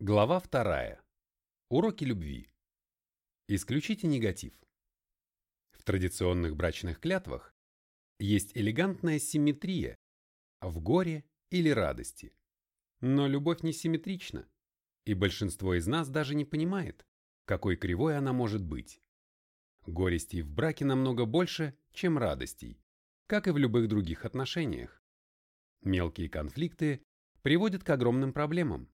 Глава вторая. Уроки любви. Исключите негатив. В традиционных брачных клятвах есть элегантная симметрия в горе или радости. Но любовь не симметрична, и большинство из нас даже не понимает, какой кривой она может быть. Горестей в браке намного больше, чем радостей, как и в любых других отношениях. Мелкие конфликты приводят к огромным проблемам,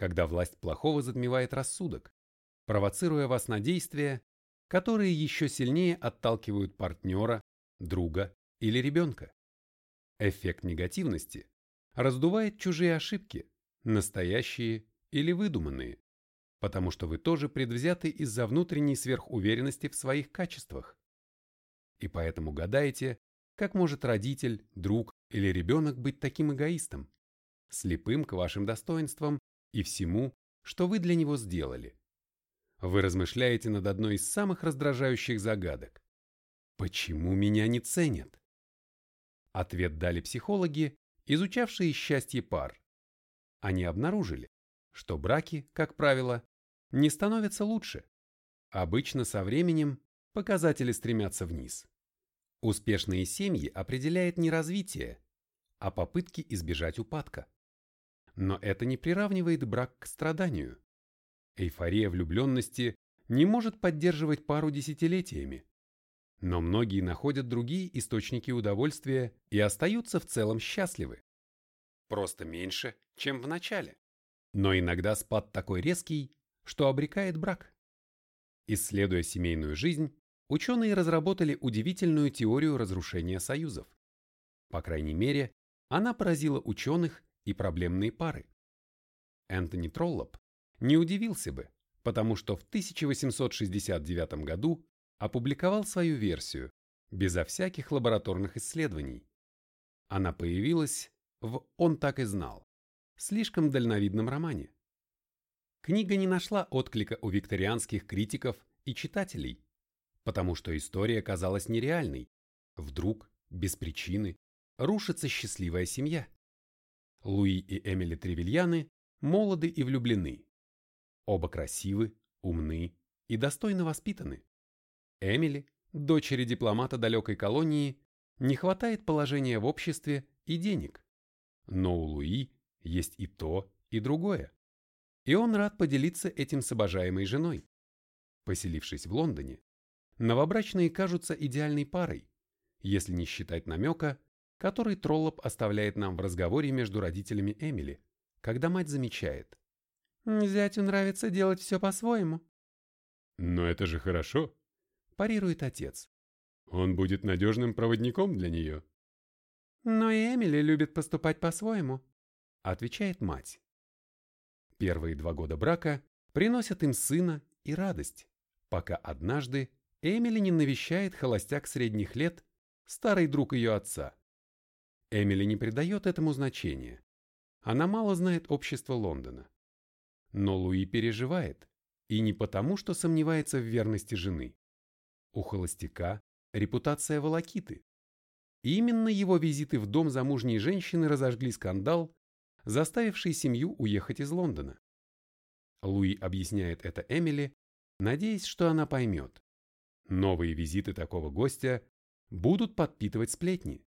когда власть плохого затмевает рассудок, провоцируя вас на действия, которые еще сильнее отталкивают партнера, друга или ребенка. Эффект негативности раздувает чужие ошибки, настоящие или выдуманные, потому что вы тоже предвзяты из-за внутренней сверхуверенности в своих качествах. И поэтому гадаете, как может родитель, друг или ребенок быть таким эгоистом, слепым к вашим достоинствам и всему, что вы для него сделали. Вы размышляете над одной из самых раздражающих загадок. Почему меня не ценят? Ответ дали психологи, изучавшие счастье пар. Они обнаружили, что браки, как правило, не становятся лучше. Обычно со временем показатели стремятся вниз. Успешные семьи определяет не развитие, а попытки избежать упадка. Но это не приравнивает брак к страданию. Эйфория влюбленности не может поддерживать пару десятилетиями. Но многие находят другие источники удовольствия и остаются в целом счастливы. Просто меньше, чем в начале. Но иногда спад такой резкий, что обрекает брак. Исследуя семейную жизнь, ученые разработали удивительную теорию разрушения союзов. По крайней мере, она поразила ученых и проблемные пары. Энтони Троллоп не удивился бы, потому что в 1869 году опубликовал свою версию, безо всяких лабораторных исследований. Она появилась в «Он так и знал», слишком дальновидном романе. Книга не нашла отклика у викторианских критиков и читателей, потому что история казалась нереальной. Вдруг, без причины, рушится счастливая семья. Луи и Эмили Тревельяны молоды и влюблены. Оба красивы, умны и достойно воспитаны. Эмили, дочери дипломата далекой колонии, не хватает положения в обществе и денег. Но у Луи есть и то, и другое. И он рад поделиться этим с обожаемой женой. Поселившись в Лондоне, новобрачные кажутся идеальной парой, если не считать намека, который Троллоп оставляет нам в разговоре между родителями Эмили, когда мать замечает. «Зятю нравится делать все по-своему». «Но это же хорошо», – парирует отец. «Он будет надежным проводником для нее». «Но и Эмили любит поступать по-своему», – отвечает мать. Первые два года брака приносят им сына и радость, пока однажды Эмили не навещает холостяк средних лет, старый друг ее отца. Эмили не придает этому значения. Она мало знает общества Лондона. Но Луи переживает, и не потому, что сомневается в верности жены. У холостяка репутация волокиты. И именно его визиты в дом замужней женщины разожгли скандал, заставивший семью уехать из Лондона. Луи объясняет это Эмили, надеясь, что она поймет. Новые визиты такого гостя будут подпитывать сплетни.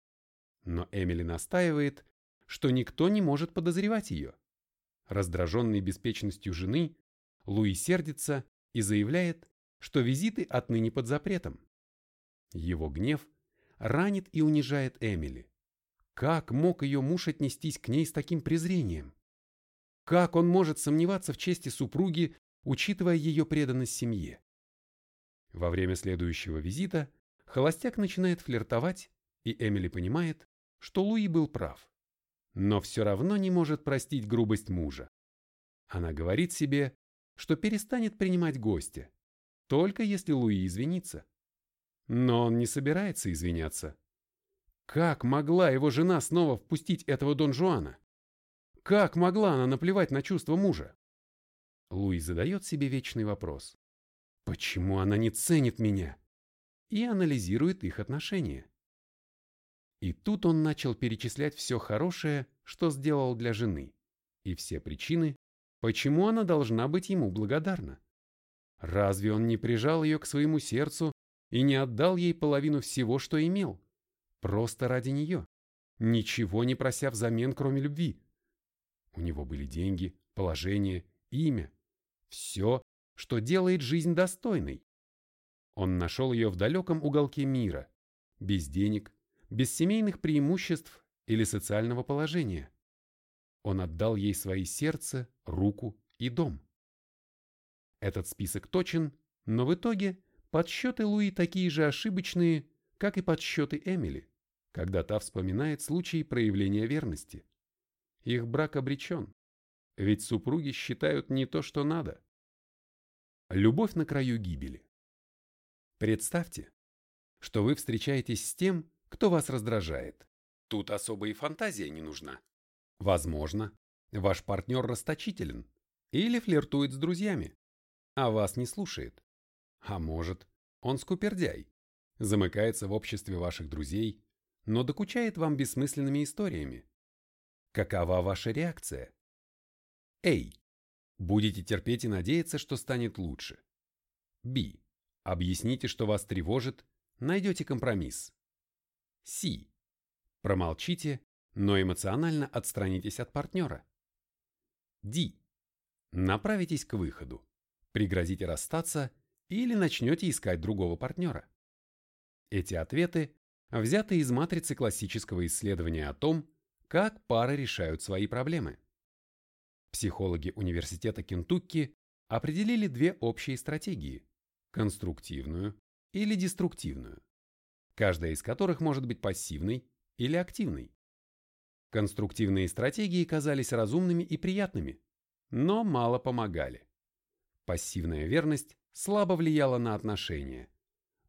Но Эмили настаивает, что никто не может подозревать ее. Раздраженный беспечностью жены, Луи сердится и заявляет, что визиты отныне под запретом. Его гнев ранит и унижает Эмили. Как мог ее муж отнестись к ней с таким презрением? Как он может сомневаться в чести супруги, учитывая ее преданность семье? Во время следующего визита холостяк начинает флиртовать, и Эмили понимает, что Луи был прав. Но все равно не может простить грубость мужа. Она говорит себе, что перестанет принимать гостя, только если Луи извинится. Но он не собирается извиняться. Как могла его жена снова впустить этого Дон Жуана? Как могла она наплевать на чувства мужа? Луи задает себе вечный вопрос. Почему она не ценит меня? И анализирует их отношения. И тут он начал перечислять все хорошее, что сделал для жены, и все причины, почему она должна быть ему благодарна? Разве он не прижал ее к своему сердцу и не отдал ей половину всего, что имел? Просто ради нее, ничего не прося взамен, кроме любви. У него были деньги, положение, имя. Все, что делает жизнь достойной. Он нашел ее в далеком уголке мира, без денег, без семейных преимуществ или социального положения. Он отдал ей свои сердце, руку и дом. Этот список точен, но в итоге подсчеты Луи такие же ошибочные, как и подсчеты Эмили, когда та вспоминает случаи проявления верности. Их брак обречен, ведь супруги считают не то, что надо. Любовь на краю гибели. Представьте, что вы встречаетесь с тем, кто вас раздражает. Тут особо и фантазия не нужна. Возможно, ваш партнер расточителен или флиртует с друзьями, а вас не слушает. А может, он скупердяй, замыкается в обществе ваших друзей, но докучает вам бессмысленными историями. Какова ваша реакция? Эй, будете терпеть и надеяться, что станет лучше. Б. Объясните, что вас тревожит, найдете компромисс. С. Промолчите, но эмоционально отстранитесь от партнера. Д. Направитесь к выходу, пригрозите расстаться или начнете искать другого партнера. Эти ответы взяты из матрицы классического исследования о том, как пары решают свои проблемы. Психологи Университета Кентукки определили две общие стратегии – конструктивную или деструктивную, каждая из которых может быть пассивной или активной. Конструктивные стратегии казались разумными и приятными, но мало помогали. Пассивная верность слабо влияла на отношения,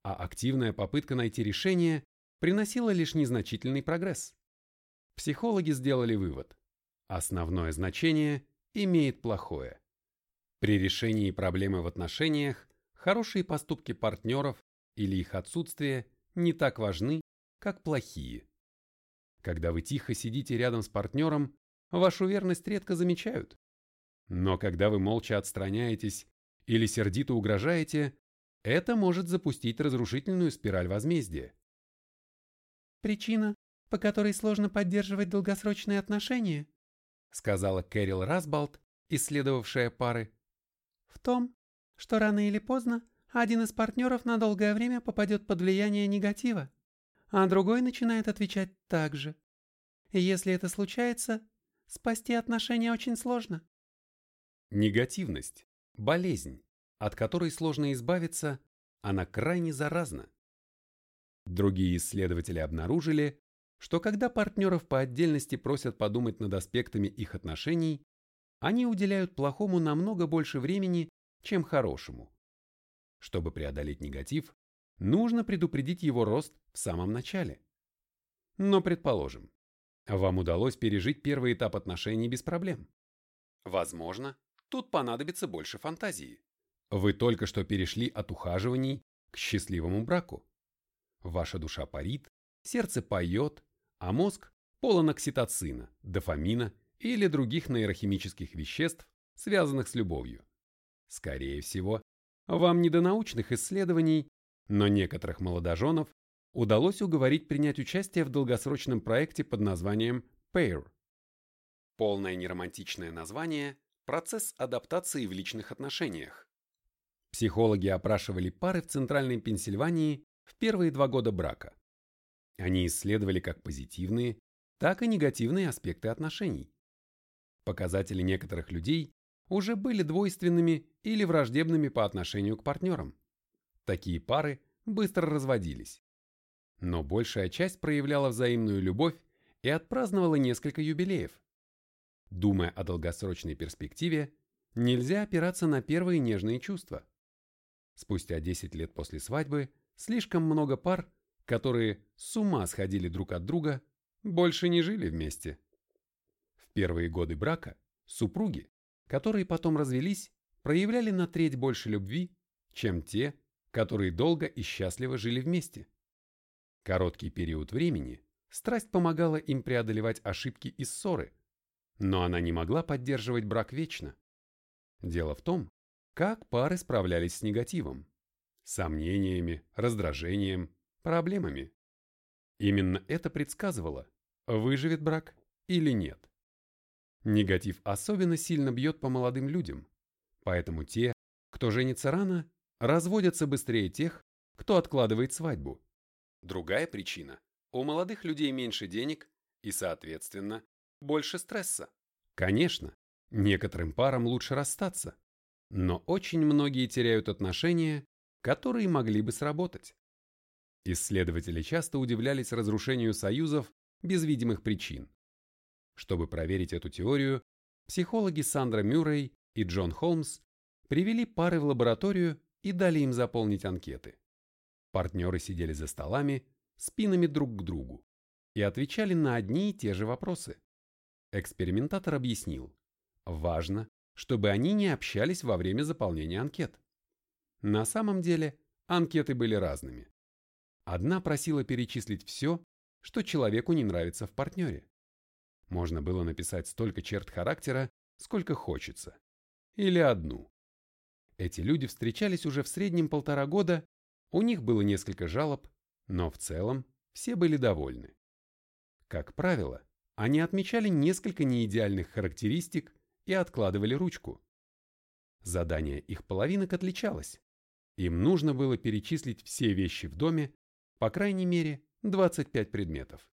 а активная попытка найти решение приносила лишь незначительный прогресс. Психологи сделали вывод. Основное значение имеет плохое. При решении проблемы в отношениях хорошие поступки партнеров или их отсутствие не так важны, как плохие. Когда вы тихо сидите рядом с партнером, вашу верность редко замечают. Но когда вы молча отстраняетесь или сердито угрожаете, это может запустить разрушительную спираль возмездия. Причина, по которой сложно поддерживать долгосрочные отношения, сказала Кэрил Расбалт, исследовавшая пары, в том, что рано или поздно один из партнеров на долгое время попадет под влияние негатива а другой начинает отвечать так же. Если это случается, спасти отношения очень сложно. Негативность – болезнь, от которой сложно избавиться, она крайне заразна. Другие исследователи обнаружили, что когда партнеров по отдельности просят подумать над аспектами их отношений, они уделяют плохому намного больше времени, чем хорошему. Чтобы преодолеть негатив, нужно предупредить его рост в самом начале. Но предположим, вам удалось пережить первый этап отношений без проблем. Возможно, тут понадобится больше фантазии. Вы только что перешли от ухаживаний к счастливому браку. Ваша душа парит, сердце поет, а мозг полон окситоцина, дофамина или других нейрохимических веществ, связанных с любовью. Скорее всего, вам не до научных исследований но некоторых молодоженов удалось уговорить принять участие в долгосрочном проекте под названием PAIR. Полное неромантичное название – процесс адаптации в личных отношениях. Психологи опрашивали пары в Центральной Пенсильвании в первые два года брака. Они исследовали как позитивные, так и негативные аспекты отношений. Показатели некоторых людей уже были двойственными или враждебными по отношению к партнерам. Такие пары быстро разводились. Но большая часть проявляла взаимную любовь и отпраздновала несколько юбилеев. Думая о долгосрочной перспективе, нельзя опираться на первые нежные чувства. Спустя 10 лет после свадьбы слишком много пар, которые с ума сходили друг от друга, больше не жили вместе. В первые годы брака супруги, которые потом развелись, проявляли на треть больше любви, чем те, которые долго и счастливо жили вместе. Короткий период времени страсть помогала им преодолевать ошибки и ссоры, но она не могла поддерживать брак вечно. Дело в том, как пары справлялись с негативом, сомнениями, раздражением, проблемами. Именно это предсказывало, выживет брак или нет. Негатив особенно сильно бьет по молодым людям, поэтому те, кто женится рано, разводятся быстрее тех, кто откладывает свадьбу. Другая причина – у молодых людей меньше денег и, соответственно, больше стресса. Конечно, некоторым парам лучше расстаться, но очень многие теряют отношения, которые могли бы сработать. Исследователи часто удивлялись разрушению союзов без видимых причин. Чтобы проверить эту теорию, психологи Сандра Мюррей и Джон Холмс привели пары в лабораторию и дали им заполнить анкеты. Партнеры сидели за столами, спинами друг к другу, и отвечали на одни и те же вопросы. Экспериментатор объяснил, важно, чтобы они не общались во время заполнения анкет. На самом деле, анкеты были разными. Одна просила перечислить все, что человеку не нравится в партнере. Можно было написать столько черт характера, сколько хочется. Или одну. Эти люди встречались уже в среднем полтора года, у них было несколько жалоб, но в целом все были довольны. Как правило, они отмечали несколько неидеальных характеристик и откладывали ручку. Задание их половинок отличалось. Им нужно было перечислить все вещи в доме, по крайней мере, 25 предметов.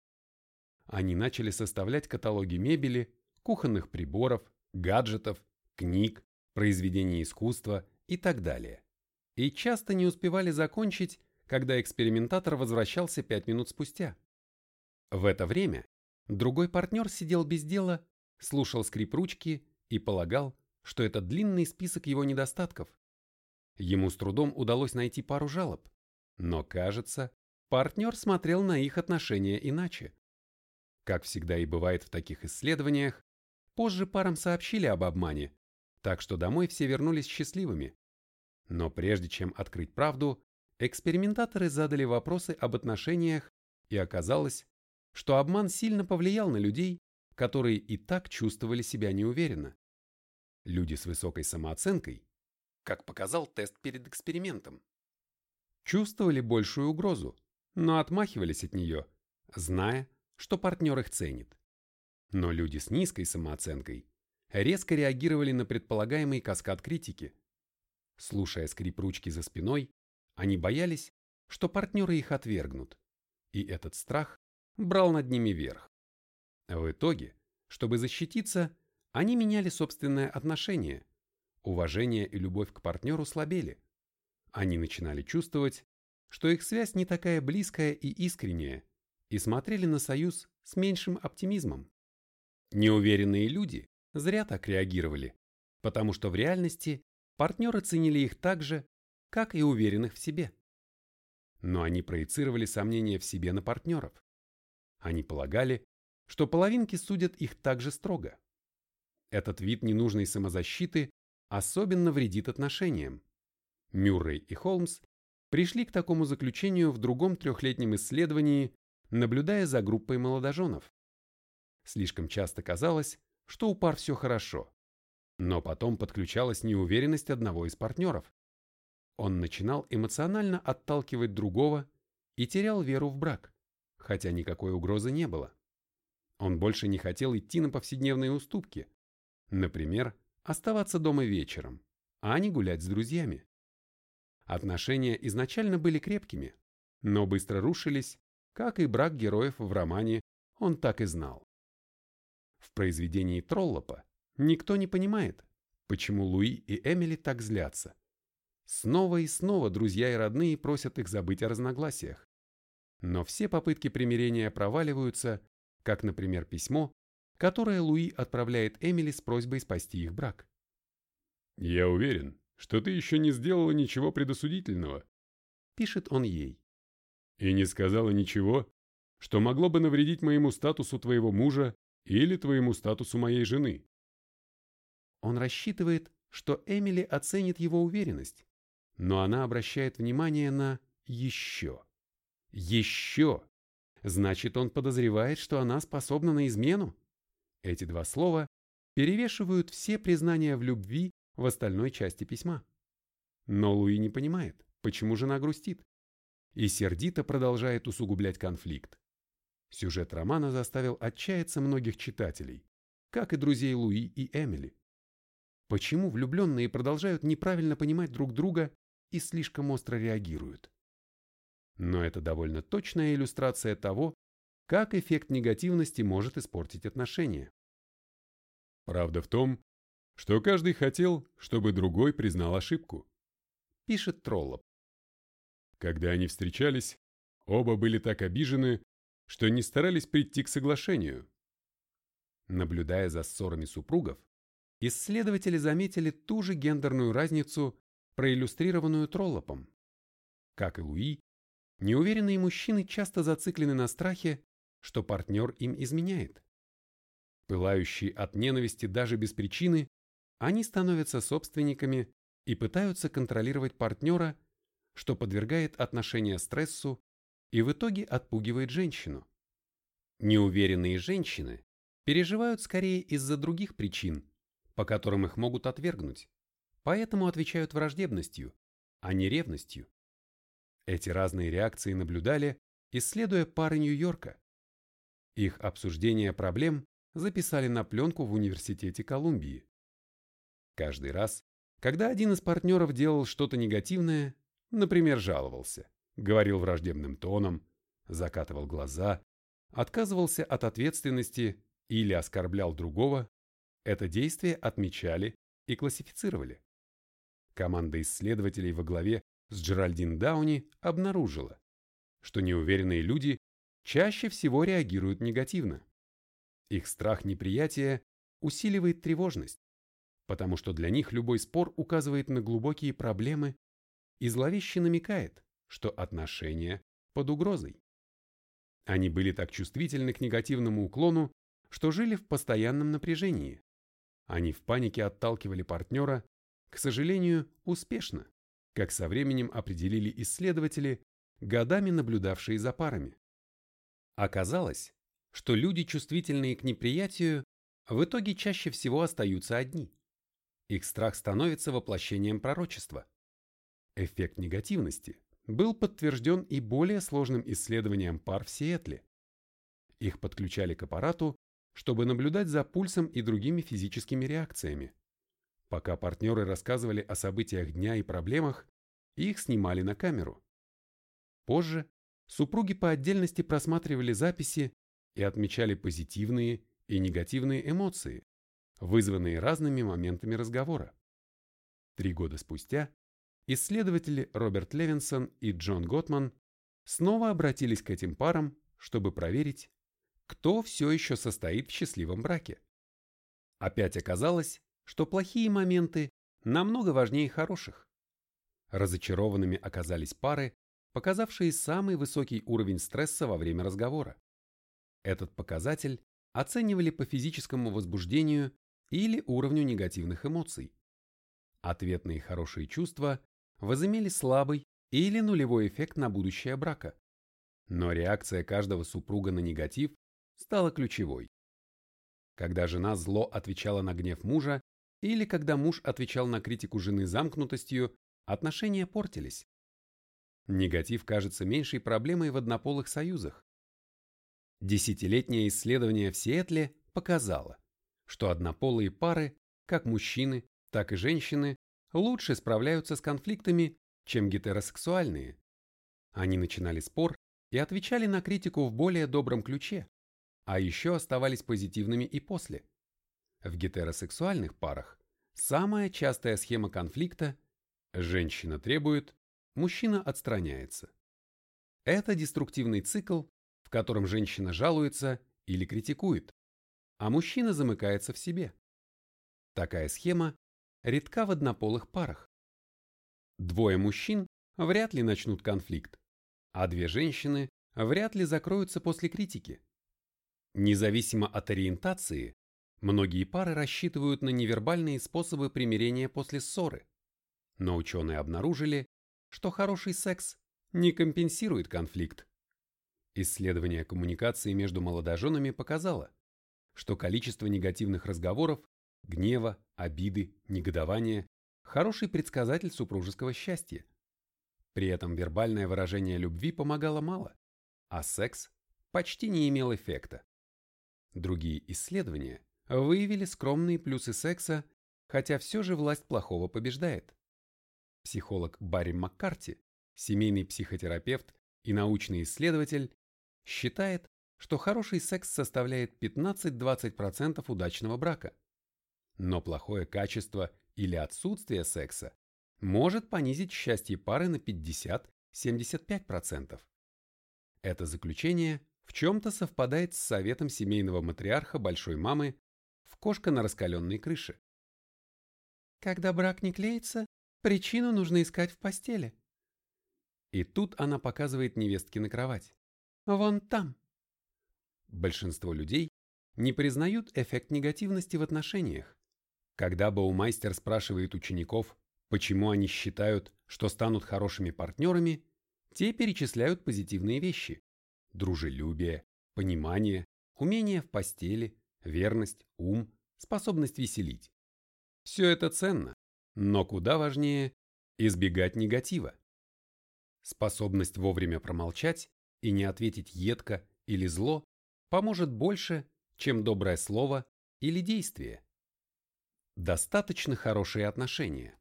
Они начали составлять каталоги мебели, кухонных приборов, гаджетов, книг, произведений искусства и так далее. И часто не успевали закончить, когда экспериментатор возвращался 5 минут спустя. В это время другой партнер сидел без дела, слушал скрип ручки и полагал, что это длинный список его недостатков. Ему с трудом удалось найти пару жалоб, но, кажется, партнер смотрел на их отношения иначе. Как всегда и бывает в таких исследованиях, позже парам сообщили об обмане, так что домой все вернулись счастливыми. Но прежде чем открыть правду, экспериментаторы задали вопросы об отношениях, и оказалось, что обман сильно повлиял на людей, которые и так чувствовали себя неуверенно. Люди с высокой самооценкой, как показал тест перед экспериментом, чувствовали большую угрозу, но отмахивались от нее, зная, что партнер их ценит. Но люди с низкой самооценкой резко реагировали на предполагаемый каскад критики. Слушая скрип ручки за спиной, они боялись, что партнеры их отвергнут, и этот страх брал над ними верх. В итоге, чтобы защититься, они меняли собственное отношение, уважение и любовь к партнеру слабели. Они начинали чувствовать, что их связь не такая близкая и искренняя, и смотрели на союз с меньшим оптимизмом. Неуверенные люди зря так реагировали, потому что в реальности партнеры ценили их так же, как и уверенных в себе. Но они проецировали сомнения в себе на партнеров. Они полагали, что половинки судят их так же строго. Этот вид ненужной самозащиты особенно вредит отношениям. Мюррей и Холмс пришли к такому заключению в другом трехлетнем исследовании, наблюдая за группой молодоженов. Слишком часто казалось, что у пар все хорошо. Но потом подключалась неуверенность одного из партнеров. Он начинал эмоционально отталкивать другого и терял веру в брак, хотя никакой угрозы не было. Он больше не хотел идти на повседневные уступки. Например, оставаться дома вечером, а не гулять с друзьями. Отношения изначально были крепкими, но быстро рушились, как и брак героев в романе «Он так и знал». В произведении Троллопа никто не понимает, почему Луи и Эмили так злятся. Снова и снова друзья и родные просят их забыть о разногласиях. Но все попытки примирения проваливаются, как, например, письмо, которое Луи отправляет Эмили с просьбой спасти их брак. «Я уверен, что ты еще не сделала ничего предосудительного», — пишет он ей. «И не сказала ничего, что могло бы навредить моему статусу твоего мужа или твоему статусу моей жены. Он рассчитывает, что Эмили оценит его уверенность, но она обращает внимание на «еще». «Еще» значит, он подозревает, что она способна на измену. Эти два слова перевешивают все признания в любви в остальной части письма. Но Луи не понимает, почему жена грустит, и сердито продолжает усугублять конфликт. Сюжет романа заставил отчаяться многих читателей, как и друзей Луи и Эмили. Почему влюбленные продолжают неправильно понимать друг друга и слишком остро реагируют? Но это довольно точная иллюстрация того, как эффект негативности может испортить отношения. Правда в том, что каждый хотел, чтобы другой признал ошибку. Пишет Троллоп. Когда они встречались, оба были так обижены, что не старались прийти к соглашению. Наблюдая за ссорами супругов, исследователи заметили ту же гендерную разницу, проиллюстрированную Троллопом. Как и Луи, неуверенные мужчины часто зациклены на страхе, что партнер им изменяет. Пылающие от ненависти даже без причины, они становятся собственниками и пытаются контролировать партнера, что подвергает отношения стрессу и в итоге отпугивает женщину. Неуверенные женщины переживают скорее из-за других причин, по которым их могут отвергнуть, поэтому отвечают враждебностью, а не ревностью. Эти разные реакции наблюдали, исследуя пары Нью-Йорка. Их обсуждение проблем записали на пленку в Университете Колумбии. Каждый раз, когда один из партнеров делал что-то негативное, например, жаловался, говорил враждебным тоном, закатывал глаза, отказывался от ответственности или оскорблял другого, это действие отмечали и классифицировали. Команда исследователей во главе с Джеральдин Дауни обнаружила, что неуверенные люди чаще всего реагируют негативно. Их страх неприятия усиливает тревожность, потому что для них любой спор указывает на глубокие проблемы и зловеще намекает, что отношения под угрозой. Они были так чувствительны к негативному уклону, что жили в постоянном напряжении. Они в панике отталкивали партнера, к сожалению, успешно, как со временем определили исследователи, годами наблюдавшие за парами. Оказалось, что люди, чувствительные к неприятию, в итоге чаще всего остаются одни. Их страх становится воплощением пророчества. Эффект негативности был подтвержден и более сложным исследованием пар в Сиэтле. Их подключали к аппарату, чтобы наблюдать за пульсом и другими физическими реакциями. Пока партнеры рассказывали о событиях дня и проблемах, их снимали на камеру. Позже супруги по отдельности просматривали записи и отмечали позитивные и негативные эмоции, вызванные разными моментами разговора. Три года спустя исследователи Роберт Левинсон и Джон Готман снова обратились к этим парам, чтобы проверить, кто все еще состоит в счастливом браке. Опять оказалось, что плохие моменты намного важнее хороших. Разочарованными оказались пары, показавшие самый высокий уровень стресса во время разговора. Этот показатель оценивали по физическому возбуждению или уровню негативных эмоций. Ответные хорошие чувства возымели слабый или нулевой эффект на будущее брака. Но реакция каждого супруга на негатив стала ключевой. Когда жена зло отвечала на гнев мужа или когда муж отвечал на критику жены замкнутостью, отношения портились. Негатив кажется меньшей проблемой в однополых союзах, Десятилетнее исследование в Сиэтле показало, что однополые пары, как мужчины, так и женщины, лучше справляются с конфликтами, чем гетеросексуальные. Они начинали спор и отвечали на критику в более добром ключе, а еще оставались позитивными и после. В гетеросексуальных парах самая частая схема конфликта – женщина требует, мужчина отстраняется. Это деструктивный цикл, в котором женщина жалуется или критикует, а мужчина замыкается в себе. Такая схема редка в однополых парах. Двое мужчин вряд ли начнут конфликт, а две женщины вряд ли закроются после критики. Независимо от ориентации, многие пары рассчитывают на невербальные способы примирения после ссоры, но ученые обнаружили, что хороший секс не компенсирует конфликт. Исследование коммуникации между молодоженами показало, что количество негативных разговоров гнева, обиды, негодования – хороший предсказатель супружеского счастья. При этом вербальное выражение любви помогало мало, а секс почти не имел эффекта. Другие исследования выявили скромные плюсы секса, хотя все же власть плохого побеждает. Психолог Барри Маккарти, семейный психотерапевт и научный исследователь, считает, что хороший секс составляет 15-20% удачного брака. Но плохое качество или отсутствие секса может понизить счастье пары на 50-75%. Это заключение в чем-то совпадает с советом семейного матриарха большой мамы в кошка на раскаленной крыше. Когда брак не клеится, причину нужно искать в постели. И тут она показывает невестке на кровать. Вон там. Большинство людей не признают эффект негативности в отношениях. Когда Баумайстер спрашивает учеников, почему они считают, что станут хорошими партнерами, те перечисляют позитивные вещи – дружелюбие, понимание, умение в постели, верность, ум, способность веселить. Все это ценно, но куда важнее – избегать негатива. Способность вовремя промолчать и не ответить едко или зло поможет больше, чем доброе слово или действие. Достаточно хорошие отношения.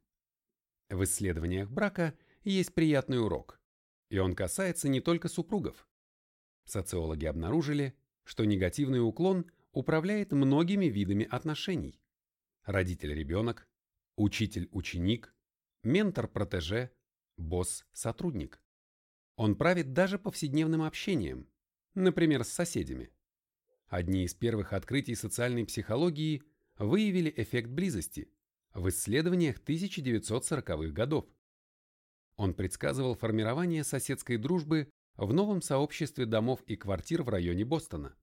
В исследованиях брака есть приятный урок, и он касается не только супругов. Социологи обнаружили, что негативный уклон управляет многими видами отношений. Родитель-ребенок, учитель-ученик, ментор-протеже, босс-сотрудник. Он правит даже повседневным общением, например, с соседями. Одни из первых открытий социальной психологии выявили эффект близости в исследованиях 1940-х годов. Он предсказывал формирование соседской дружбы в новом сообществе домов и квартир в районе Бостона.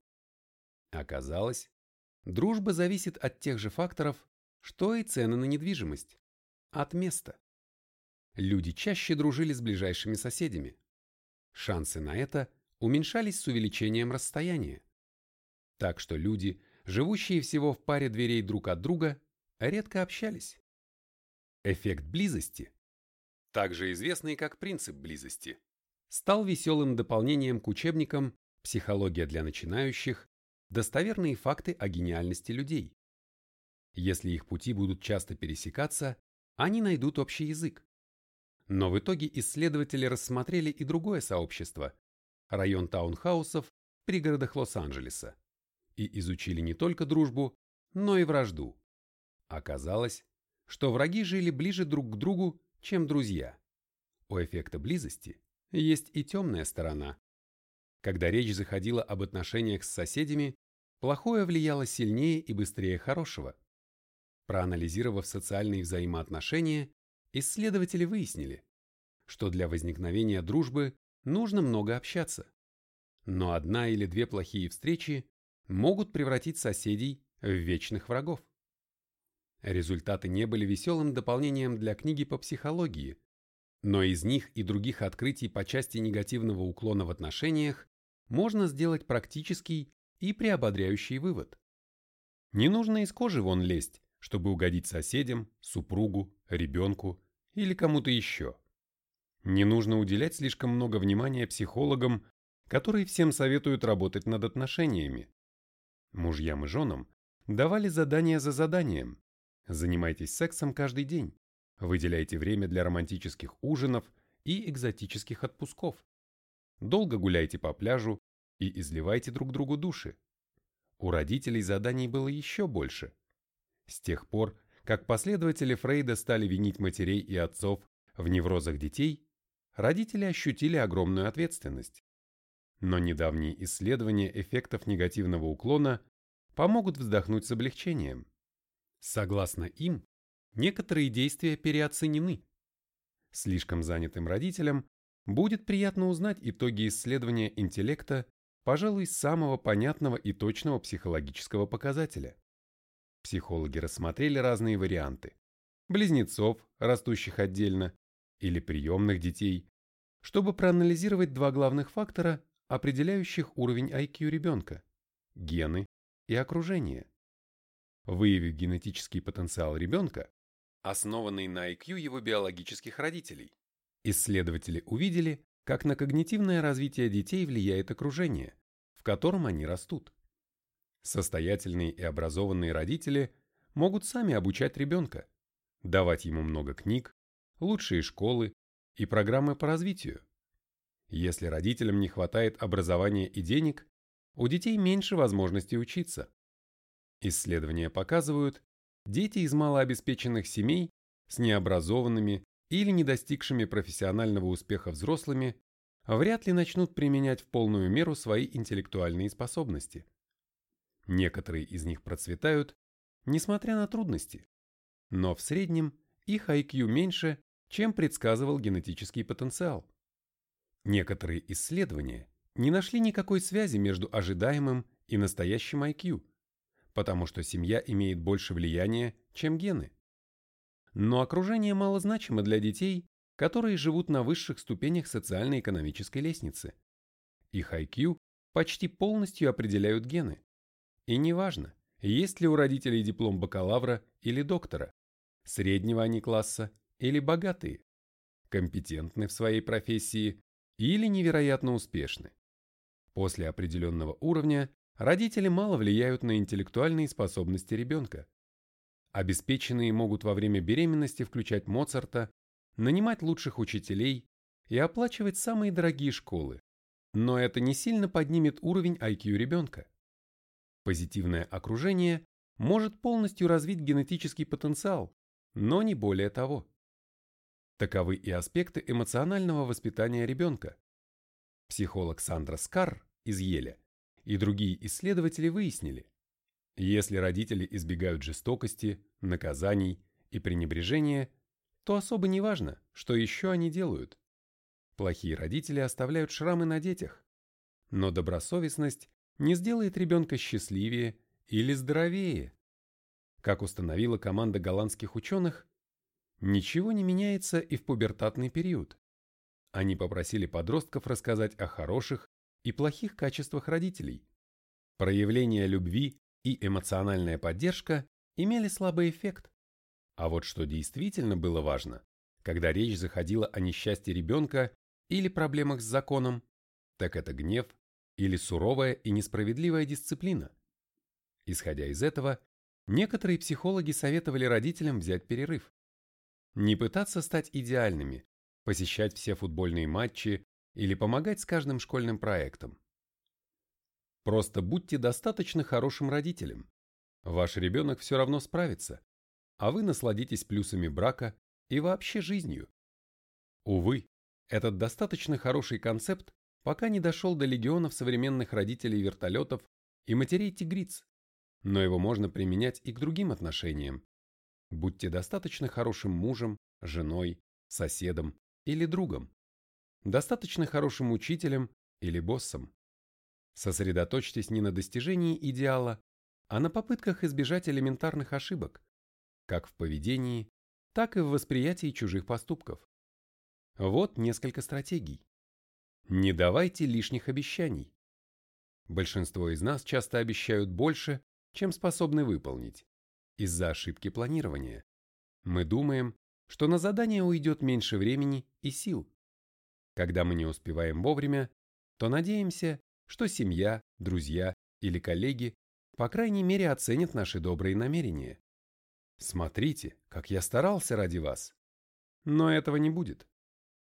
Оказалось, дружба зависит от тех же факторов, что и цены на недвижимость, от места. Люди чаще дружили с ближайшими соседями. Шансы на это уменьшались с увеличением расстояния. Так что люди, живущие всего в паре дверей друг от друга, редко общались. Эффект близости, также известный как принцип близости, стал веселым дополнением к учебникам «Психология для начинающих», достоверные факты о гениальности людей. Если их пути будут часто пересекаться, они найдут общий язык. Но в итоге исследователи рассмотрели и другое сообщество – район таунхаусов в пригородах Лос-Анджелеса и изучили не только дружбу, но и вражду. Оказалось, что враги жили ближе друг к другу, чем друзья. У эффекта близости есть и темная сторона. Когда речь заходила об отношениях с соседями, плохое влияло сильнее и быстрее хорошего. Проанализировав социальные взаимоотношения, исследователи выяснили, что для возникновения дружбы нужно много общаться. Но одна или две плохие встречи могут превратить соседей в вечных врагов. Результаты не были веселым дополнением для книги по психологии, но из них и других открытий по части негативного уклона в отношениях можно сделать практический и приободряющий вывод. Не нужно из кожи вон лезть, чтобы угодить соседям, супругу, ребенку или кому-то еще. Не нужно уделять слишком много внимания психологам, которые всем советуют работать над отношениями. Мужьям и женам давали задание за заданием. Занимайтесь сексом каждый день. Выделяйте время для романтических ужинов и экзотических отпусков. Долго гуляйте по пляжу и изливайте друг другу души. У родителей заданий было еще больше. С тех пор, как последователи Фрейда стали винить матерей и отцов в неврозах детей, родители ощутили огромную ответственность. Но недавние исследования эффектов негативного уклона помогут вздохнуть с облегчением. Согласно им, некоторые действия переоценены. Слишком занятым родителям будет приятно узнать итоги исследования интеллекта, пожалуй, самого понятного и точного психологического показателя. Психологи рассмотрели разные варианты. Близнецов, растущих отдельно, или приемных детей, чтобы проанализировать два главных фактора, определяющих уровень IQ ребенка – гены и окружение. Выявив генетический потенциал ребенка, основанный на IQ его биологических родителей, исследователи увидели, как на когнитивное развитие детей влияет окружение, в котором они растут. Состоятельные и образованные родители могут сами обучать ребенка, давать ему много книг, лучшие школы и программы по развитию. Если родителям не хватает образования и денег, у детей меньше возможностей учиться. Исследования показывают, дети из малообеспеченных семей с необразованными или не достигшими профессионального успеха взрослыми вряд ли начнут применять в полную меру свои интеллектуальные способности. Некоторые из них процветают, несмотря на трудности, но в среднем их IQ меньше, чем предсказывал генетический потенциал. Некоторые исследования не нашли никакой связи между ожидаемым и настоящим IQ, потому что семья имеет больше влияния, чем гены. Но окружение малозначимо для детей, которые живут на высших ступенях социально-экономической лестницы. Их IQ почти полностью определяют гены. И неважно, есть ли у родителей диплом бакалавра или доктора, среднего они класса или богатые, компетентны в своей профессии или невероятно успешны. После определенного уровня родители мало влияют на интеллектуальные способности ребенка. Обеспеченные могут во время беременности включать Моцарта, нанимать лучших учителей и оплачивать самые дорогие школы, но это не сильно поднимет уровень IQ ребенка. Позитивное окружение может полностью развить генетический потенциал, но не более того. Таковы и аспекты эмоционального воспитания ребенка. Психолог Сандра Скар из Еля и другие исследователи выяснили, если родители избегают жестокости, наказаний и пренебрежения, то особо не важно, что еще они делают. Плохие родители оставляют шрамы на детях, но добросовестность не сделает ребенка счастливее или здоровее. Как установила команда голландских ученых, ничего не меняется и в пубертатный период. Они попросили подростков рассказать о хороших и плохих качествах родителей. Проявление любви и эмоциональная поддержка имели слабый эффект. А вот что действительно было важно, когда речь заходила о несчастье ребенка или проблемах с законом, так это гнев или суровая и несправедливая дисциплина. Исходя из этого, Некоторые психологи советовали родителям взять перерыв. Не пытаться стать идеальными, посещать все футбольные матчи или помогать с каждым школьным проектом. Просто будьте достаточно хорошим родителем. Ваш ребенок все равно справится, а вы насладитесь плюсами брака и вообще жизнью. Увы, этот достаточно хороший концепт пока не дошел до легионов современных родителей вертолетов и матерей-тигриц но его можно применять и к другим отношениям. Будьте достаточно хорошим мужем, женой, соседом или другом. Достаточно хорошим учителем или боссом. Сосредоточьтесь не на достижении идеала, а на попытках избежать элементарных ошибок, как в поведении, так и в восприятии чужих поступков. Вот несколько стратегий. Не давайте лишних обещаний. Большинство из нас часто обещают больше, чем способны выполнить, из-за ошибки планирования. Мы думаем, что на задание уйдет меньше времени и сил. Когда мы не успеваем вовремя, то надеемся, что семья, друзья или коллеги по крайней мере оценят наши добрые намерения. Смотрите, как я старался ради вас. Но этого не будет.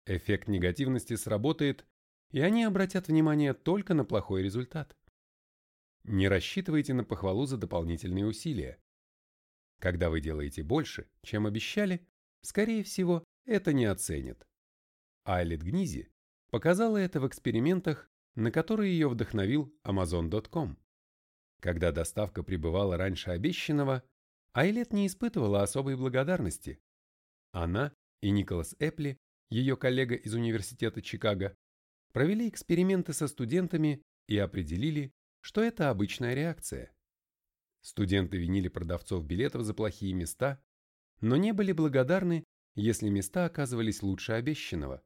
Эффект негативности сработает, и они обратят внимание только на плохой результат. Не рассчитывайте на похвалу за дополнительные усилия. Когда вы делаете больше, чем обещали, скорее всего, это не оценят. Айлет Гнизи показала это в экспериментах, на которые ее вдохновил Amazon.com. Когда доставка прибывала раньше обещанного, Айлет не испытывала особой благодарности. Она и Николас Эпли, ее коллега из Университета Чикаго, провели эксперименты со студентами и определили, что это обычная реакция. Студенты винили продавцов билетов за плохие места, но не были благодарны, если места оказывались лучше обещанного.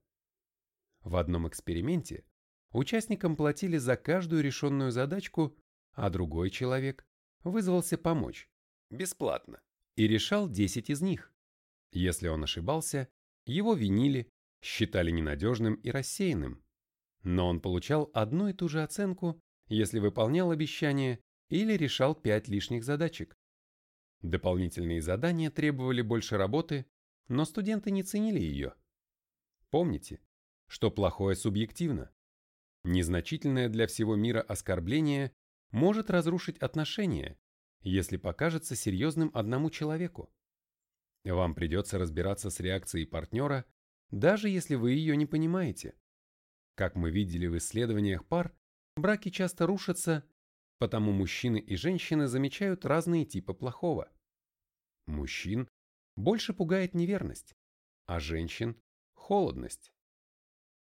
В одном эксперименте участникам платили за каждую решенную задачку, а другой человек вызвался помочь, бесплатно, и решал 10 из них. Если он ошибался, его винили, считали ненадежным и рассеянным. Но он получал одну и ту же оценку, если выполнял обещание или решал 5 лишних задачек. Дополнительные задания требовали больше работы, но студенты не ценили ее. Помните, что плохое субъективно. Незначительное для всего мира оскорбление может разрушить отношения, если покажется серьезным одному человеку. Вам придется разбираться с реакцией партнера, даже если вы ее не понимаете. Как мы видели в исследованиях пар, браки часто рушатся, потому мужчины и женщины замечают разные типы плохого. Мужчин больше пугает неверность, а женщин – холодность.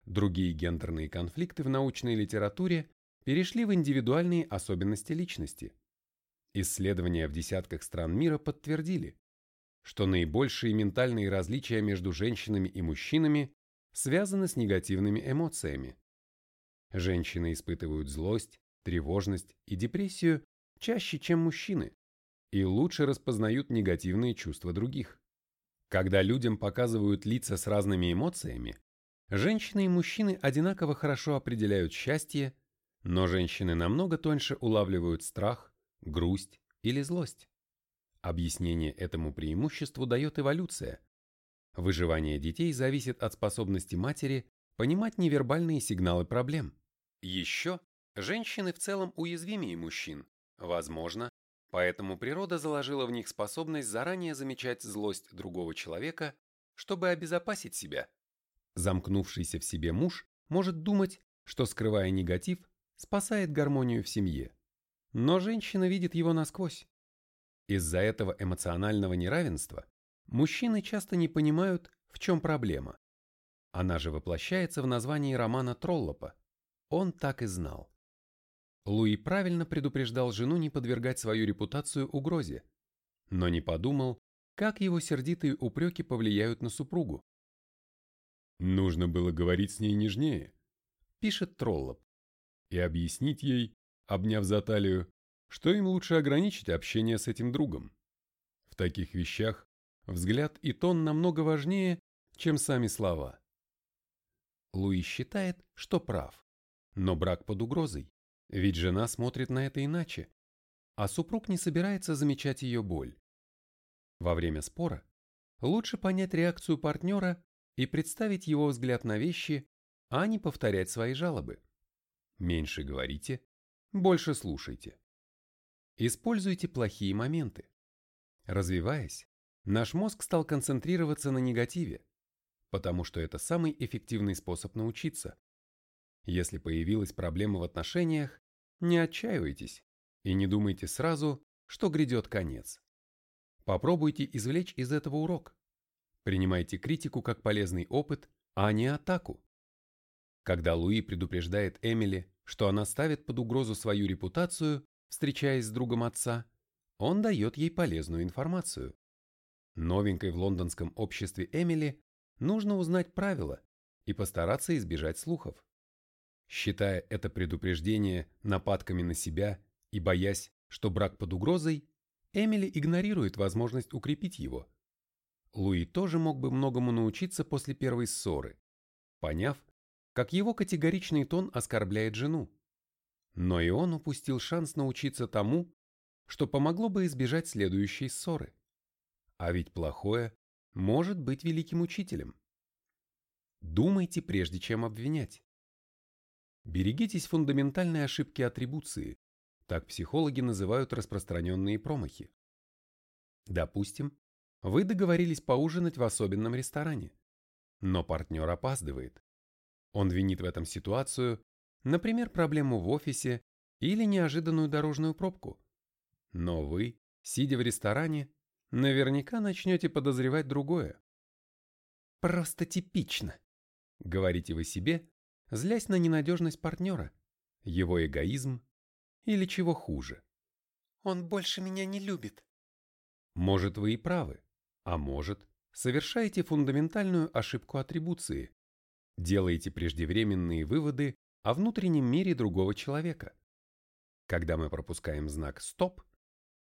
Другие гендерные конфликты в научной литературе перешли в индивидуальные особенности личности. Исследования в десятках стран мира подтвердили, что наибольшие ментальные различия между женщинами и мужчинами связаны с негативными эмоциями. Женщины испытывают злость, тревожность и депрессию чаще, чем мужчины, и лучше распознают негативные чувства других. Когда людям показывают лица с разными эмоциями, женщины и мужчины одинаково хорошо определяют счастье, но женщины намного тоньше улавливают страх, грусть или злость. Объяснение этому преимуществу дает эволюция. Выживание детей зависит от способности матери понимать невербальные сигналы проблем. Еще женщины в целом уязвимее мужчин, возможно, поэтому природа заложила в них способность заранее замечать злость другого человека, чтобы обезопасить себя. Замкнувшийся в себе муж может думать, что, скрывая негатив, спасает гармонию в семье. Но женщина видит его насквозь. Из-за этого эмоционального неравенства мужчины часто не понимают, в чем проблема. Она же воплощается в названии романа Троллопа. Он так и знал. Луи правильно предупреждал жену не подвергать свою репутацию угрозе, но не подумал, как его сердитые упреки повлияют на супругу. «Нужно было говорить с ней нежнее», – пишет Троллоп и объяснить ей, обняв за талию, что им лучше ограничить общение с этим другом. В таких вещах взгляд и тон намного важнее, чем сами слова. Луи считает, что прав, но брак под угрозой, ведь жена смотрит на это иначе, а супруг не собирается замечать ее боль. Во время спора лучше понять реакцию партнера и представить его взгляд на вещи, а не повторять свои жалобы. Меньше говорите, больше слушайте. Используйте плохие моменты. Развиваясь, наш мозг стал концентрироваться на негативе, потому что это самый эффективный способ научиться. Если появилась проблема в отношениях, не отчаивайтесь и не думайте сразу, что грядет конец. Попробуйте извлечь из этого урок. Принимайте критику как полезный опыт, а не атаку. Когда Луи предупреждает Эмили, что она ставит под угрозу свою репутацию, встречаясь с другом отца, он дает ей полезную информацию. Новенькой в лондонском обществе Эмили нужно узнать правила и постараться избежать слухов. Считая это предупреждение нападками на себя и боясь, что брак под угрозой, Эмили игнорирует возможность укрепить его. Луи тоже мог бы многому научиться после первой ссоры, поняв, как его категоричный тон оскорбляет жену. Но и он упустил шанс научиться тому, что помогло бы избежать следующей ссоры. А ведь плохое может быть великим учителем. Думайте, прежде чем обвинять. Берегитесь фундаментальной ошибки атрибуции, так психологи называют распространенные промахи. Допустим, вы договорились поужинать в особенном ресторане, но партнер опаздывает. Он винит в этом ситуацию, например, проблему в офисе или неожиданную дорожную пробку. Но вы, сидя в ресторане, наверняка начнете подозревать другое. «Просто типично», — говорите вы себе, злясь на ненадежность партнера, его эгоизм или чего хуже. «Он больше меня не любит». Может, вы и правы, а может, совершаете фундаментальную ошибку атрибуции, делаете преждевременные выводы о внутреннем мире другого человека. Когда мы пропускаем знак «стоп»,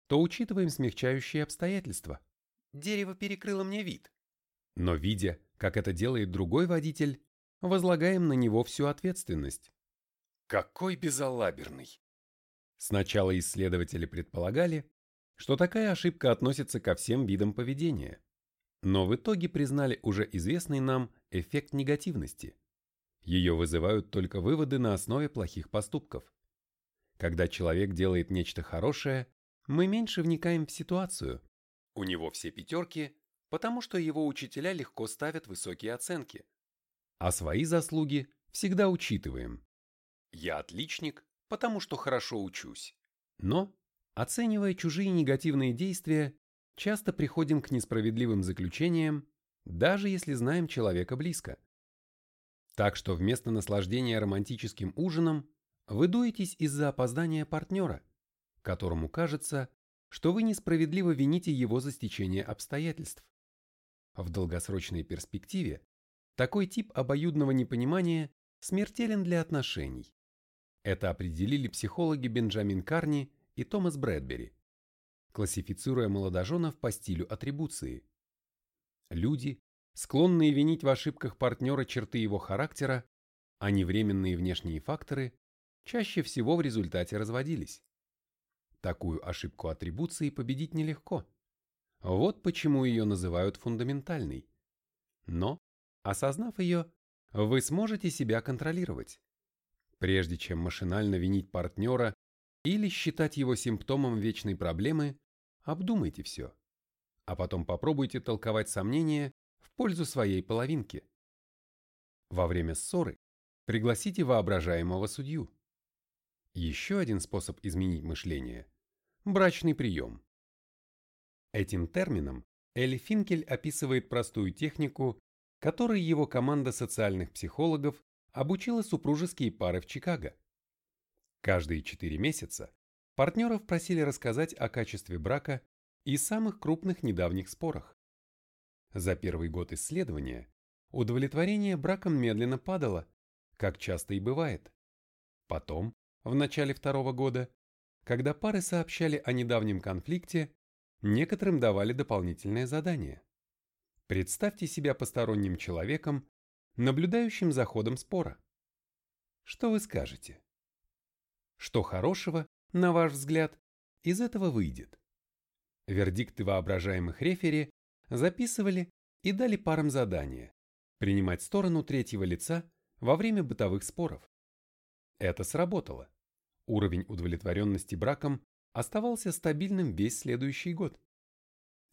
то учитываем смягчающие обстоятельства. Дерево перекрыло мне вид. Но видя, как это делает другой водитель, возлагаем на него всю ответственность. Какой безалаберный! Сначала исследователи предполагали, что такая ошибка относится ко всем видам поведения, но в итоге признали уже известный нам эффект негативности. Ее вызывают только выводы на основе плохих поступков. Когда человек делает нечто хорошее, мы меньше вникаем в ситуацию. У него все пятерки, потому что его учителя легко ставят высокие оценки. А свои заслуги всегда учитываем. Я отличник, потому что хорошо учусь. Но, оценивая чужие негативные действия, часто приходим к несправедливым заключениям, даже если знаем человека близко. Так что вместо наслаждения романтическим ужином вы дуетесь из-за опоздания партнера, которому кажется, что вы несправедливо вините его за стечение обстоятельств. В долгосрочной перспективе такой тип обоюдного непонимания смертелен для отношений. Это определили психологи Бенджамин Карни и Томас Брэдбери классифицируя молодоженов по стилю атрибуции. Люди, склонные винить в ошибках партнера черты его характера, а не временные внешние факторы, чаще всего в результате разводились. Такую ошибку атрибуции победить нелегко. Вот почему ее называют фундаментальной. Но, осознав ее, вы сможете себя контролировать. Прежде чем машинально винить партнера или считать его симптомом вечной проблемы, Обдумайте все. А потом попробуйте толковать сомнения в пользу своей половинки. Во время ссоры пригласите воображаемого судью. Еще один способ изменить мышление – брачный прием. Этим термином Элли Финкель описывает простую технику, которой его команда социальных психологов обучила супружеские пары в Чикаго. Каждые четыре месяца Партнеров просили рассказать о качестве брака и самых крупных недавних спорах. За первый год исследования удовлетворение браком медленно падало, как часто и бывает. Потом, в начале второго года, когда пары сообщали о недавнем конфликте, некоторым давали дополнительное задание. Представьте себя посторонним человеком, наблюдающим за ходом спора. Что вы скажете? Что хорошего на ваш взгляд, из этого выйдет? Вердикты воображаемых рефери записывали и дали парам задание принимать сторону третьего лица во время бытовых споров. Это сработало. Уровень удовлетворенности браком оставался стабильным весь следующий год.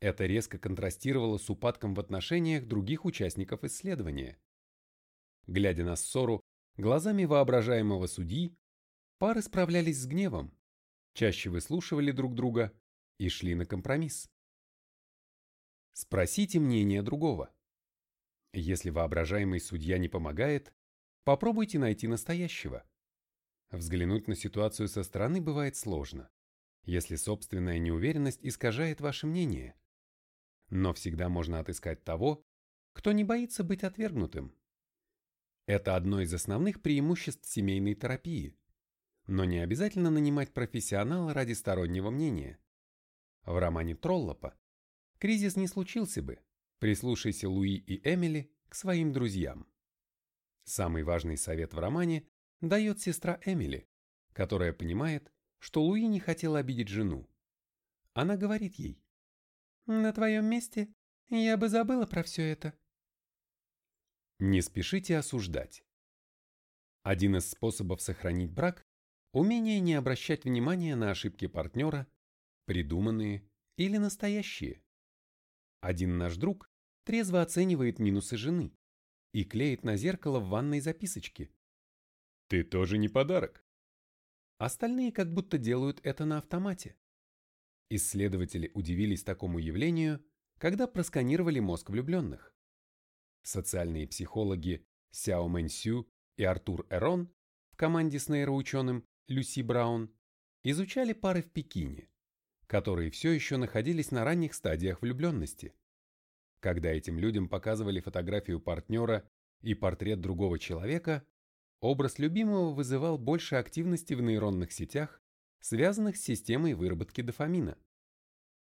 Это резко контрастировало с упадком в отношениях других участников исследования. Глядя на ссору глазами воображаемого судьи, пары справлялись с гневом, чаще выслушивали друг друга и шли на компромисс. Спросите мнение другого. Если воображаемый судья не помогает, попробуйте найти настоящего. Взглянуть на ситуацию со стороны бывает сложно, если собственная неуверенность искажает ваше мнение. Но всегда можно отыскать того, кто не боится быть отвергнутым. Это одно из основных преимуществ семейной терапии. Но не обязательно нанимать профессионала ради стороннего мнения. В романе Троллопа кризис не случился бы, прислушайся Луи и Эмили к своим друзьям. Самый важный совет в романе дает сестра Эмили, которая понимает, что Луи не хотела обидеть жену. Она говорит ей, «На твоем месте я бы забыла про все это». Не спешите осуждать. Один из способов сохранить брак Умение не обращать внимания на ошибки партнера, придуманные или настоящие. Один наш друг трезво оценивает минусы жены и клеит на зеркало в ванной записочки. «Ты тоже не подарок». Остальные как будто делают это на автомате. Исследователи удивились такому явлению, когда просканировали мозг влюбленных. Социальные психологи Сяо Мэн Сю и Артур Эрон в команде с нейроученым Люси Браун, изучали пары в Пекине, которые все еще находились на ранних стадиях влюбленности. Когда этим людям показывали фотографию партнера и портрет другого человека, образ любимого вызывал больше активности в нейронных сетях, связанных с системой выработки дофамина.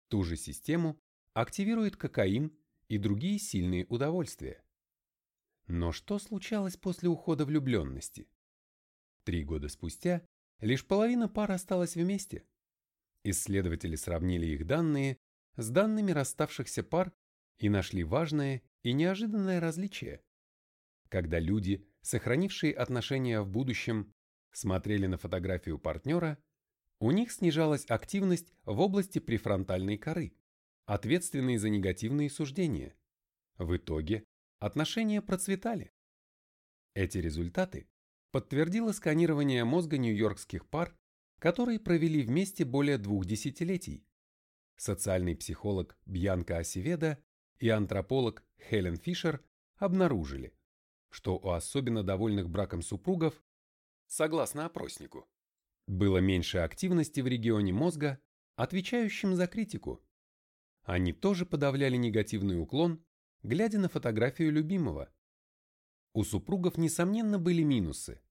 Ту же систему активирует кокаин и другие сильные удовольствия. Но что случалось после ухода влюбленности? Три года спустя лишь половина пар осталась вместе. Исследователи сравнили их данные с данными расставшихся пар и нашли важное и неожиданное различие. Когда люди, сохранившие отношения в будущем, смотрели на фотографию партнера, у них снижалась активность в области префронтальной коры, ответственной за негативные суждения. В итоге отношения процветали. Эти результаты подтвердило сканирование мозга нью-йоркских пар, которые провели вместе более двух десятилетий. Социальный психолог Бьянка Осиведа и антрополог Хелен Фишер обнаружили, что у особенно довольных браком супругов, согласно опроснику, было меньше активности в регионе мозга, отвечающем за критику. Они тоже подавляли негативный уклон, глядя на фотографию любимого. У супругов, несомненно, были минусы,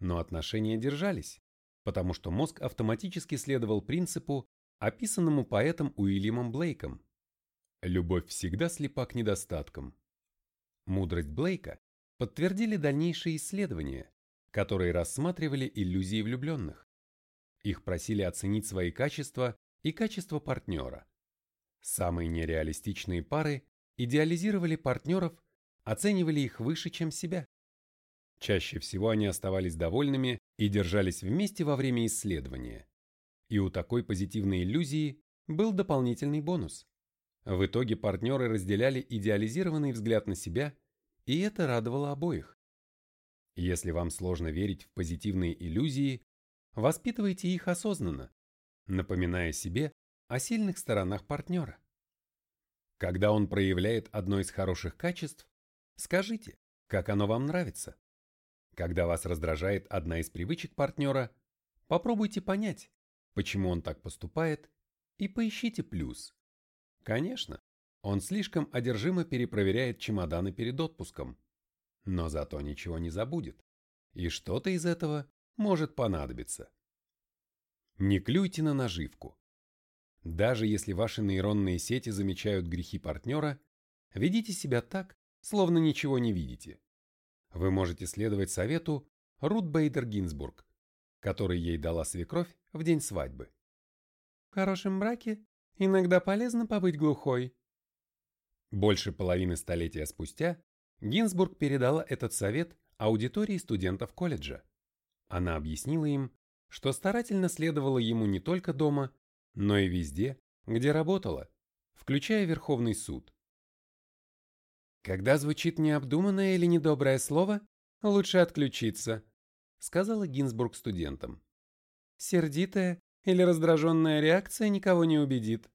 но отношения держались, потому что мозг автоматически следовал принципу, описанному поэтом Уильямом Блейком. Любовь всегда слепа к недостаткам. Мудрость Блейка подтвердили дальнейшие исследования, которые рассматривали иллюзии влюбленных. Их просили оценить свои качества и качество партнера. Самые нереалистичные пары идеализировали партнеров, оценивали их выше, чем себя. Чаще всего они оставались довольными и держались вместе во время исследования. И у такой позитивной иллюзии был дополнительный бонус. В итоге партнеры разделяли идеализированный взгляд на себя, и это радовало обоих. Если вам сложно верить в позитивные иллюзии, воспитывайте их осознанно, напоминая себе о сильных сторонах партнера. Когда он проявляет одно из хороших качеств, скажите, как оно вам нравится. Когда вас раздражает одна из привычек партнера, попробуйте понять, почему он так поступает, и поищите плюс. Конечно, он слишком одержимо перепроверяет чемоданы перед отпуском, но зато ничего не забудет, и что-то из этого может понадобиться. Не клюйте на наживку. Даже если ваши нейронные сети замечают грехи партнера, ведите себя так, словно ничего не видите. Вы можете следовать совету Рут Бейдер Гинзбург, который ей дала свекровь в день свадьбы. В хорошем браке иногда полезно побыть глухой. Больше половины столетия спустя Гинзбург передала этот совет аудитории студентов колледжа. Она объяснила им, что старательно следовала ему не только дома, но и везде, где работала, включая Верховный суд. Когда звучит необдуманное или недоброе слово, лучше отключиться, сказала Гинзбург студентам. Сердитая или раздраженная реакция никого не убедит.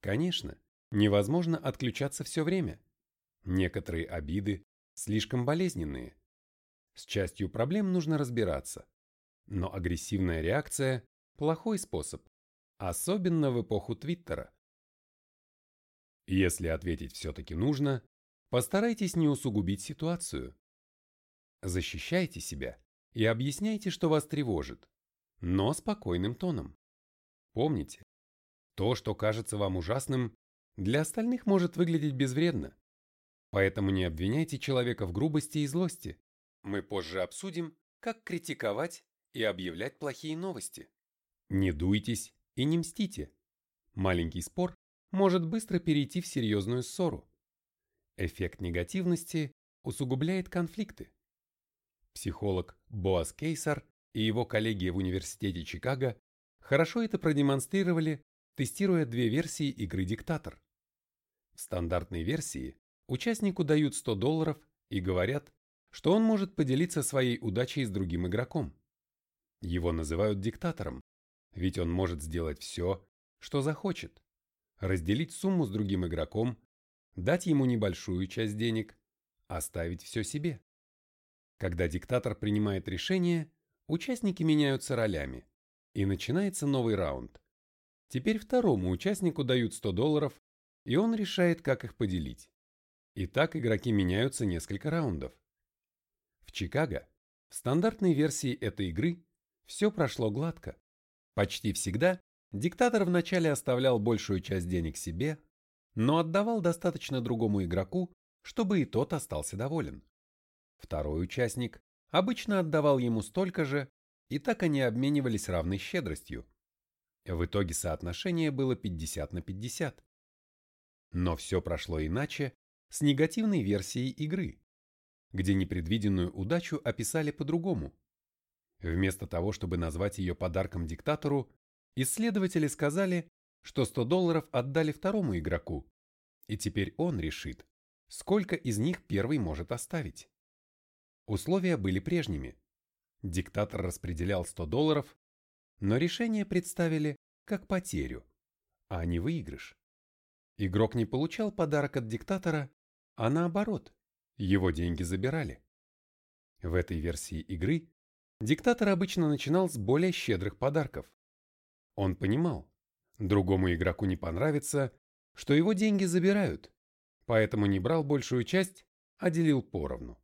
Конечно, невозможно отключаться все время. Некоторые обиды слишком болезненные. С частью проблем нужно разбираться. Но агрессивная реакция – плохой способ особенно в эпоху Твиттера. Если ответить все-таки нужно, постарайтесь не усугубить ситуацию. Защищайте себя и объясняйте, что вас тревожит, но спокойным тоном. Помните, то, что кажется вам ужасным, для остальных может выглядеть безвредно. Поэтому не обвиняйте человека в грубости и злости. Мы позже обсудим, как критиковать и объявлять плохие новости. Не дуйтесь и не мстите. Маленький спор может быстро перейти в серьезную ссору. Эффект негативности усугубляет конфликты. Психолог Боас Кейсар и его коллеги в Университете Чикаго хорошо это продемонстрировали, тестируя две версии игры «Диктатор». В стандартной версии участнику дают 100 долларов и говорят, что он может поделиться своей удачей с другим игроком. Его называют диктатором, ведь он может сделать все, что захочет. Разделить сумму с другим игроком, дать ему небольшую часть денег, оставить все себе. Когда диктатор принимает решение, участники меняются ролями, и начинается новый раунд. Теперь второму участнику дают 100 долларов, и он решает, как их поделить. И так игроки меняются несколько раундов. В Чикаго, в стандартной версии этой игры, все прошло гладко. Почти всегда Диктатор вначале оставлял большую часть денег себе, но отдавал достаточно другому игроку, чтобы и тот остался доволен. Второй участник обычно отдавал ему столько же, и так они обменивались равной щедростью. В итоге соотношение было 50 на 50. Но все прошло иначе с негативной версией игры, где непредвиденную удачу описали по-другому. Вместо того, чтобы назвать ее подарком диктатору, исследователи сказали, что 100 долларов отдали второму игроку, и теперь он решит, сколько из них первый может оставить. Условия были прежними. Диктатор распределял 100 долларов, но решение представили как потерю, а не выигрыш. Игрок не получал подарок от диктатора, а наоборот, его деньги забирали. В этой версии игры диктатор обычно начинал с более щедрых подарков. Он понимал, другому игроку не понравится, что его деньги забирают, поэтому не брал большую часть, а делил поровну.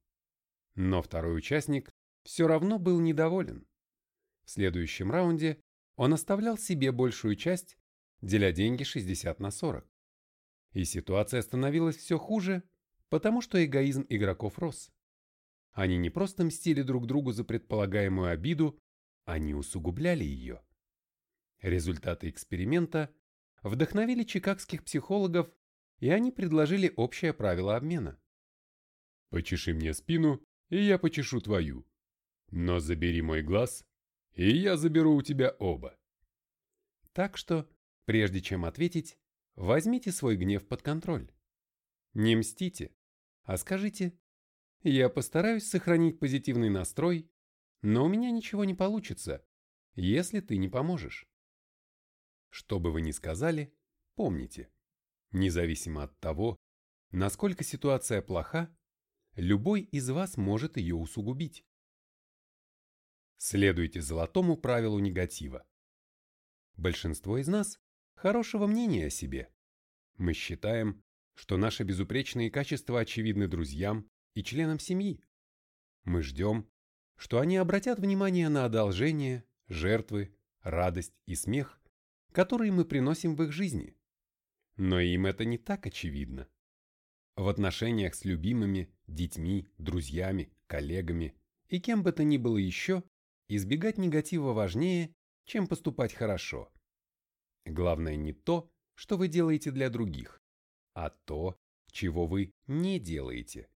Но второй участник все равно был недоволен. В следующем раунде он оставлял себе большую часть, деля деньги 60 на 40. И ситуация становилась все хуже, потому что эгоизм игроков рос. Они не просто мстили друг другу за предполагаемую обиду, они усугубляли ее. Результаты эксперимента вдохновили чикагских психологов, и они предложили общее правило обмена. «Почеши мне спину, и я почешу твою. Но забери мой глаз, и я заберу у тебя оба». Так что, прежде чем ответить, возьмите свой гнев под контроль. Не мстите, а скажите, я постараюсь сохранить позитивный настрой, но у меня ничего не получится, если ты не поможешь. Что бы вы ни сказали, помните, независимо от того, насколько ситуация плоха, любой из вас может ее усугубить. Следуйте золотому правилу негатива. Большинство из нас хорошего мнения о себе. Мы считаем, что наши безупречные качества очевидны друзьям и членам семьи. Мы ждем, что они обратят внимание на одолжение, жертвы, радость и смех, которые мы приносим в их жизни. Но им это не так очевидно. В отношениях с любимыми, детьми, друзьями, коллегами и кем бы то ни было еще, избегать негатива важнее, чем поступать хорошо. Главное не то, что вы делаете для других, а то, чего вы не делаете.